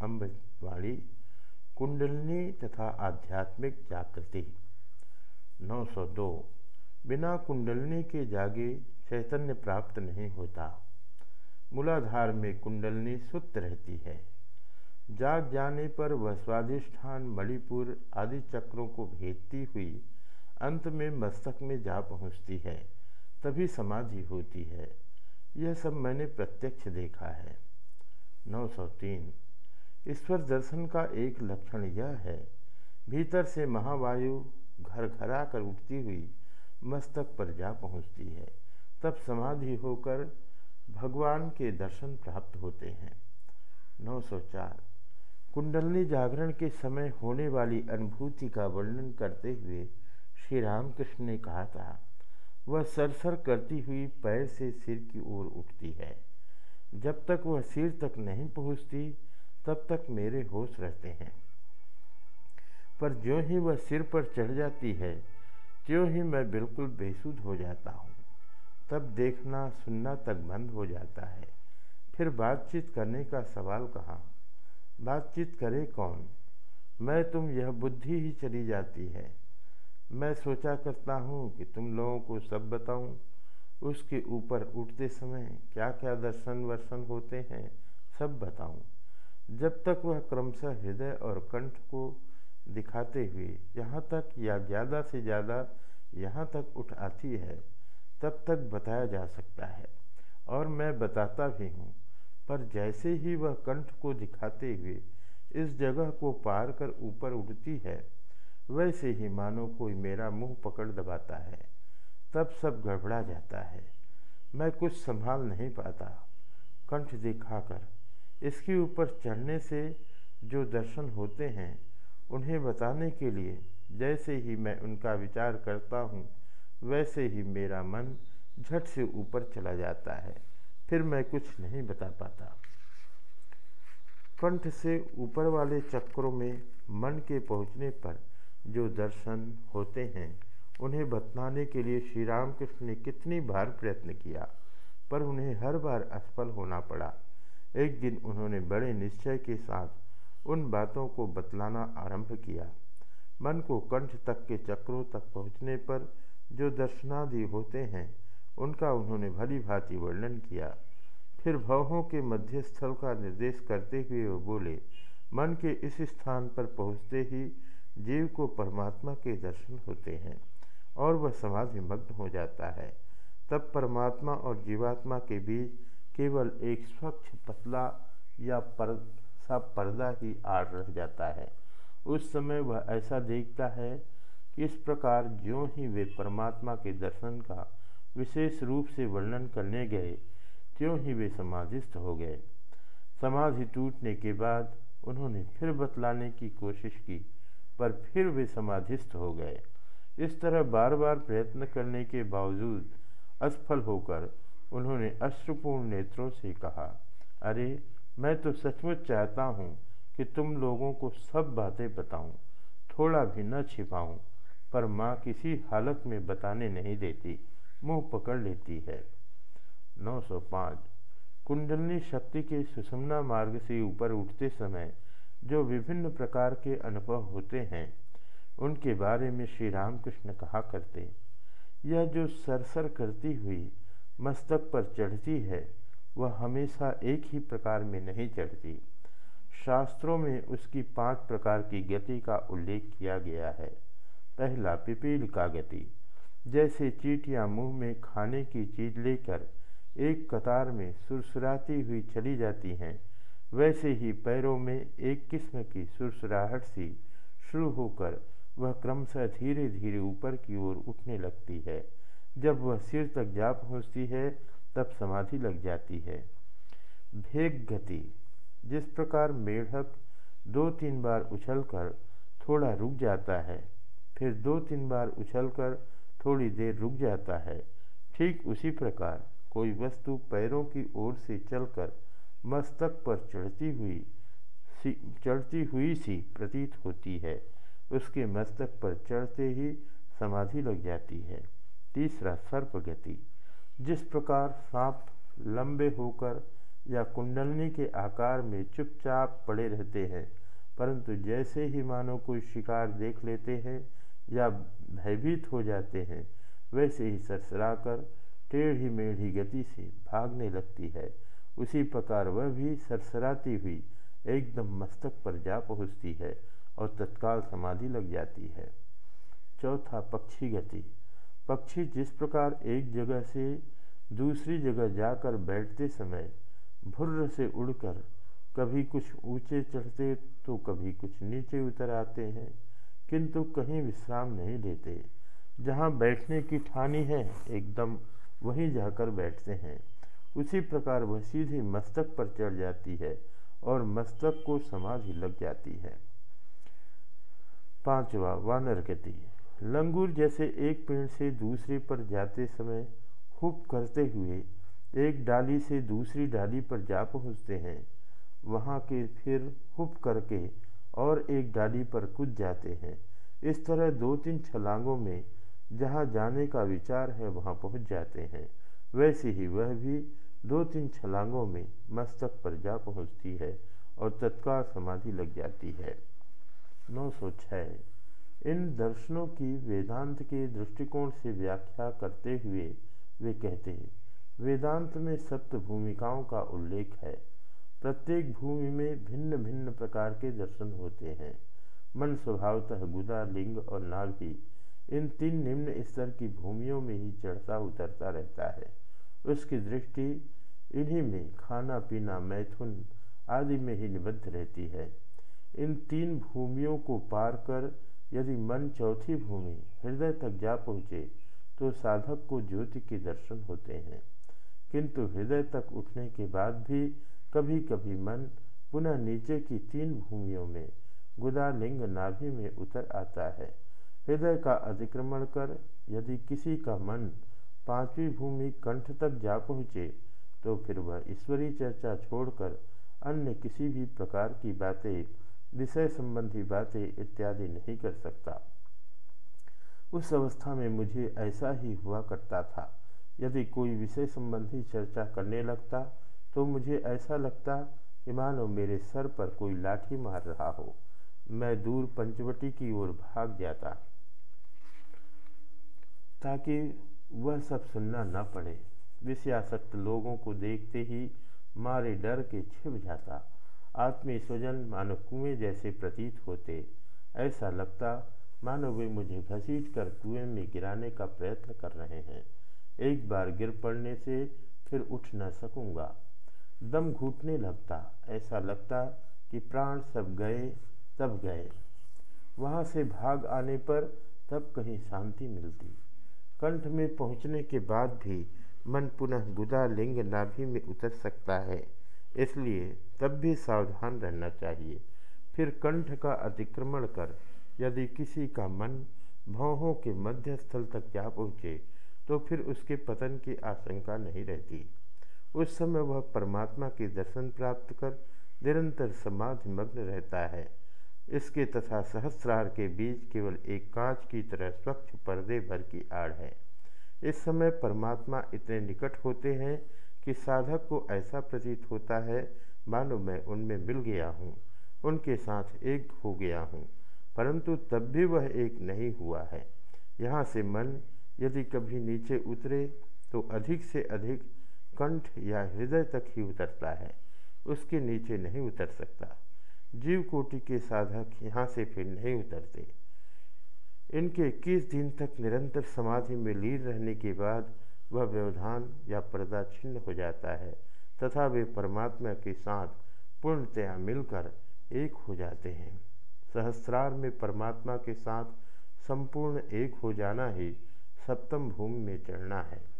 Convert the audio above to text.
अम्बवाणी, कुंडलनी तथा आध्यात्मिक जागृति। 902 बिना कुंडलनी के जागे चैतन्य प्राप्त नहीं होता। मूलाधार में कुंडलनी सुत रहती है। जाग जाने पर वह स्वादिष्ठान मणिपुर आदि चक्रों को भेदती हुई अंत में मस्तक में जा पहुँचती है, तभी समाधि होती है। यह सब मैंने प्रत्यक्ष देखा है। 903 ईश्वर दर्शन का एक लक्षण यह है। भीतर से महावायु घर घरा कर उठती हुई मस्तक पर जा पहुँचती है। तब समाधि होकर भगवान के दर्शन प्राप्त होते हैं। 904 कुंडलनी जागरण के समय होने वाली अनुभूति का वर्णन करते हुए श्री रामकृष्ण ने कहा था, वह सरसर करती हुई पैर से सिर की ओर उठती है। जब तक वह सिर तक नहीं पहुँचती तब तक मेरे होश रहते हैं। पर जो ही वह सिर पर चढ़ जाती है, त्यों ही मैं बिल्कुल बेसुध हो जाता हूँ। तब देखना, सुनना तक बंद हो जाता है। फिर बातचीत करने का सवाल कहाँ, बातचीत करे कौन? मैं तुम यह बुद्धि ही चली जाती है। मैं सोचा करता हूँ कि तुम लोगों को सब बताऊँ, उसके ऊपर उठते समय क्या क्या दर्शन वर्शन होते हैं, सब बताऊँ। जब तक वह क्रमशः हृदय और कंठ को दिखाते हुए यहाँ तक या ज़्यादा से ज़्यादा यहाँ तक उठ आती है, तब तक बताया जा सकता है। और मैं बताता भी हूँ, पर जैसे ही वह कंठ को दिखाते हुए इस जगह को पार कर ऊपर उड़ती है, वैसे ही मानो कोई मेरा मुँह पकड़ दबाता है, तब सब गड़बड़ा जाता है। मैं कुछ संभाल नहीं पाता, कंठ दिखाकर इसके ऊपर चढ़ने से जो दर्शन होते हैं, उन्हें बताने के लिए, जैसे ही मैं उनका विचार करता हूँ, वैसे ही मेरा मन झट से ऊपर चला जाता है। फिर मैं कुछ नहीं बता पाता। कंठ से ऊपर वाले चक्रों में मन के पहुँचने पर जो दर्शन होते हैं, उन्हें बतलाने के लिए श्री राम कृष्ण ने कितनी बार प्रयत्न किया, पर उन्हें हर बार असफल होना पड़ा। एक दिन उन्होंने बड़े निश्चय के साथ उन बातों को बतलाना आरंभ किया। मन को कंठ तक के चक्रों तक पहुँचने पर जो दर्शनादि होते हैं, उनका उन्होंने भली भांति वर्णन किया। फिर भवों के मध्य स्थल का निर्देश करते हुए वो बोले, मन के इस स्थान पर पहुँचते ही जीव को परमात्मा के दर्शन होते हैं और वह समाधि मग्न हो जाता है। तब परमात्मा और जीवात्मा के बीच केवल एक स्वच्छ पतला या पर, सा पर्दा ही आड़ रह जाता है। उस समय वह ऐसा देखता है कि इस प्रकार ज्यों ही वे परमात्मा के दर्शन का विशेष रूप से वर्णन करने गए, त्यों ही वे समाधिस्थ हो गए। समाधि टूटने के बाद उन्होंने फिर बतलाने की कोशिश की, पर फिर वे समाधिस्थ हो गए। इस तरह बार बार प्रयत्न करने के बावजूद असफल होकर उन्होंने अश्रुपूर्ण नेत्रों से कहा अरे मैं तो सचमुच चाहता हूँ कि तुम लोगों को सब बातें बताऊँ, थोड़ा भी न छिपाऊं, पर माँ किसी हालत में बताने नहीं देती मुँह पकड़ लेती है। 905 कुंडलनी शक्ति के सुषमना मार्ग से ऊपर उठते समय जो विभिन्न प्रकार के अनुभव होते हैं उनके बारे में श्री रामकृष्ण कहा करते यह जो सरसर करती हुई मस्तक पर चढ़ती है, वह हमेशा एक ही प्रकार में नहीं चढ़ती। शास्त्रों में उसकी पाँच प्रकार की गति का उल्लेख किया गया है। पहला, पिपील का गति। जैसे चीटियाँ मुँह में खाने की चीज़ लेकर एक कतार में सुरसुराती हुई चली जाती हैं, वैसे ही पैरों में एक किस्म की सुरसुराहट सी शुरू होकर वह क्रमशः धीरे धीरे ऊपर की ओर उठने लगती है। जब वह सिर तक जा पहुँचती है, तब समाधि लग जाती है। भेग गति। जिस प्रकार मेढक दो तीन बार उछलकर थोड़ा रुक जाता है, फिर दो तीन बार उछलकर थोड़ी देर रुक जाता है, ठीक उसी प्रकार कोई वस्तु पैरों की ओर से चलकर मस्तक पर चढ़ती हुई चढ़ती हुई सी प्रतीत होती है, उसके मस्तक पर चढ़ते ही समाधि लग जाती है। तीसरा सर्प गति जिस प्रकार सांप लंबे होकर या कुंडलनी के आकार में चुपचाप पड़े रहते हैं, परंतु जैसे ही मानो कोई शिकार देख लेते हैं या भयभीत हो जाते हैं, वैसे ही सरसरा कर टेढ़ी मेढ़ी गति से भागने लगती है। उसी प्रकार वह भी सरसराती हुई एकदम मस्तक पर जा पहुँचती है और तत्काल समाधि लग जाती है। चौथा पक्षी गति पक्षी जिस प्रकार एक जगह से दूसरी जगह जाकर बैठते समय भुर्र से उड़कर कभी कुछ ऊँचे चढ़ते तो कभी कुछ नीचे उतर आते हैं, किंतु कहीं विश्राम नहीं लेते। जहाँ बैठने की ठानी है, एकदम वहीं जाकर बैठते हैं। उसी प्रकार वह सीधे मस्तक पर चढ़ जाती है और मस्तक को समाधि लग जाती है। पांचवा, वानर गति लंगूर जैसे एक पेड़ से दूसरे पर जाते समय हुप करते हुए एक डाली से दूसरी डाली पर जा पहुँचते हैं। वहाँ के फिर हुप करके और एक डाली पर कूद जाते हैं। इस तरह दो तीन छलांगों में जहाँ जाने का विचार है वहाँ पहुँच जाते हैं। वैसे ही वह भी दो तीन छलांगों में मस्तक पर जा पहुँचती है और तत्काल समाधि लग जाती है। नौ सौ छः इन दर्शनों की वेदांत के दृष्टिकोण से व्याख्या करते हुए वे कहते हैं, वेदांत में सप्त भूमिकाओं का उल्लेख है। प्रत्येक भूमि में भिन्न भिन्न प्रकार के दर्शन होते हैं। मन स्वभावतः गुदा, लिंग और नाभि इन तीन निम्न स्तर की भूमियों में ही चढ़ता उतरता रहता है। उसकी दृष्टि इन्हीं में खाना, पीना, मैथुन आदि में ही निबद्ध रहती है। इन तीन भूमियों को पार कर यदि मन चौथी भूमि हृदय तक जा पहुँचे तो साधक को ज्योति के दर्शन होते हैं। किंतु हृदय तक उठने के बाद भी कभी कभी मन पुनः नीचे की तीन भूमियों में गुदा लिंग नाभि में उतर आता है। हृदय का अतिक्रमण कर यदि किसी का मन पांचवी भूमि कंठ तक जा पहुँचे तो फिर वह ईश्वरीय चर्चा छोड़कर अन्य किसी भी प्रकार की बातें विषय संबंधी बातें इत्यादि नहीं कर सकता। उस अवस्था में मुझे ऐसा ही हुआ करता था। यदि कोई विषय संबंधी चर्चा करने लगता तो मुझे ऐसा लगता कि मानो मेरे सर पर कोई लाठी मार रहा हो। मैं दूर पंचवटी की ओर भाग जाता, ताकि वह सब सुनना न पड़े। विषयासक्त लोगों को देखते ही मारे डर के छिप जाता। आत्मीय स्वजन मानो कुएँ जैसे प्रतीत होते। ऐसा लगता, मानो वे मुझे घसीट कर कुएँ में गिराने का प्रयत्न कर रहे हैं। एक बार गिर पड़ने से फिर उठ न सकूँगा। दम घूटने लगता, ऐसा लगता कि प्राण सब गए, तब गए। वहाँ से भाग आने पर तब कहीं शांति मिलती। कंठ में पहुँचने के बाद भी मन पुनः गुदा लिंग नाभि में उतर सकता है। इसलिए तब भी सावधान रहना चाहिए। फिर कंठ का अतिक्रमण कर, यदि किसी का मन भौहों के मध्य स्थल तक जा पहुँचे तो फिर उसके पतन की आशंका नहीं रहती। उस समय वह परमात्मा के दर्शन प्राप्त कर निरंतर समाधि मग्न रहता है। इसके तथा सहस्रार के बीच केवल एक कांच की तरह स्वच्छ पर्दे भर की आड़ है। इस समय परमात्मा इतने निकट होते हैं कि साधक को ऐसा प्रतीत होता है, मानो मैं उनमें मिल गया हूँ, उनके साथ एक हो गया हूँ, परंतु तब भी वह एक नहीं हुआ है। यहाँ से मन यदि कभी नीचे उतरे तो अधिक से अधिक कंठ या हृदय तक ही उतरता है, उसके नीचे नहीं उतर सकता। जीव कोटि के साधक यहाँ से फिर नहीं उतरते। इनके इक्कीस दिन तक निरंतर समाधि में लीन रहने के बाद वह व्यवधान या पर्दा छिन्न हो जाता है, तथा वे परमात्मा के साथ पूर्णतया मिलकर एक हो जाते हैं। सहस्रार में परमात्मा के साथ संपूर्ण एक हो जाना ही सप्तम भूमि में चढ़ना है।